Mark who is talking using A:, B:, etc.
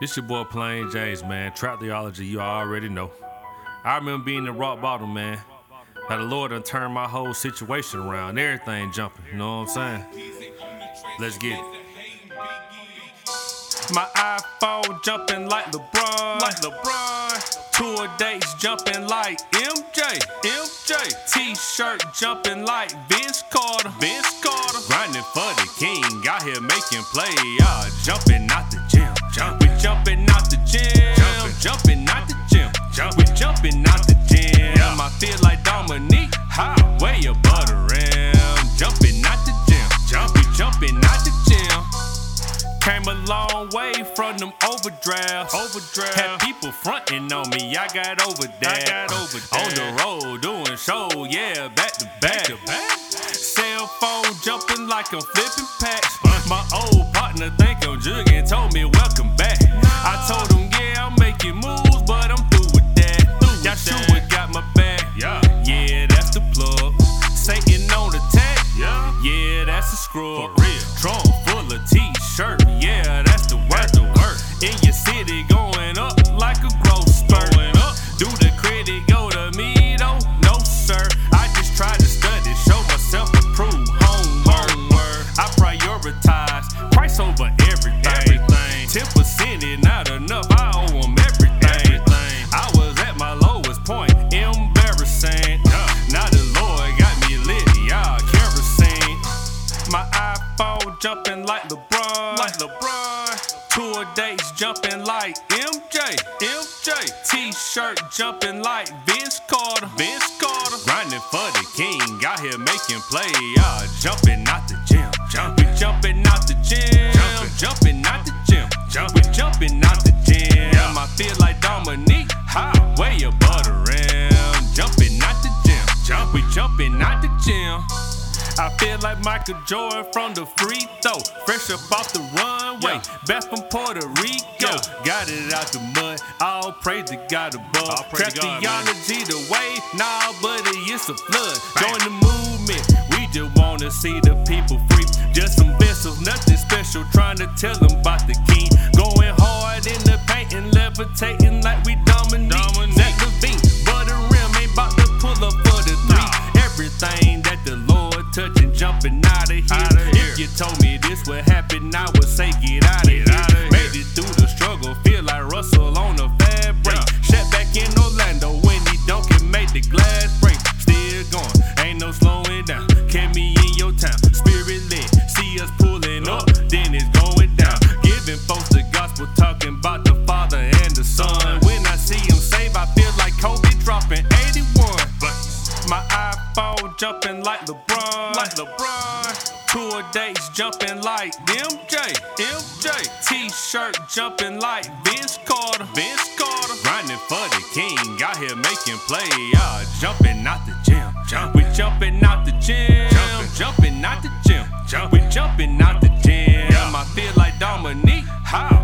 A: This your boy Plain James, man. Trap theology, you already know. I remember being in rock bottom, man. How the Lord done turned my whole situation around. Everything jumping, you know what I'm saying? Let's get it. My iPhone jumping like LeBron. Like LeBron. Dates jumping like MJ. MJ. T-shirt jumping like Vince Carter. Vince Carter. Grinding for the king. Out here making play. Y'all jumping out the gym. Jump. We jumping out the gym. Jumping. Jumping out the gym. Jump. We jumping out the gym. Yeah. I feel like Dominique. Highway from them overdrafts. Overdraft. Had people fronting on me. I got over that. I got over that. On the road doing show, yeah, back to back. to back. Cell phone jumping like I'm flipping packs. My old partner think I'm jugging, told me city, going up like a growth spurt. Do the credit go to me though? No, sir. I just try to study, show myself approved. Homework. Homework. I prioritize Christ over everything. Everything. Ten percent is not enough. I owe 'em everything. everything. I was at my lowest point, embarrassing. Now the Lord got me lit, y'all kerosene. My iPhone jumping like LeBron. Like LeBron. Tour dates jumping like MJ. MJ. T-shirt jumping like Vince Carter. Vince Carter. Grinding for the king. Out here making play. Y'all jumping out the I feel like Michael Jordan from the free throw. Fresh up off the runway. Back from Puerto Rico. Got it out the mud. All praise to God above.
B: To
A: theology the way. Nah, but it's a flood. Join the movement. We just wanna see the people free. Just some vessels, nothing special. Trying to tell them about the king. Would happen, I would say get out of here. Made it through the struggle, feel like Russell on a fast break.
B: Yeah.
A: Shaq back in Orlando when he dunk and make the glass break. Still going, ain't no slowing down. Kept me in your town, spirit lit. See us pulling up, then it's going Tour dates jumping like MJ, MJ. T-shirt jumping like Vince Carter, Vince Carter. Grinding for the king, out here making play. Ah, jumping out the gym, jump. We jumping out the gym,
B: jumping,
A: jumping out the gym, jump. We jumping out the gym. I feel like Dominique. How?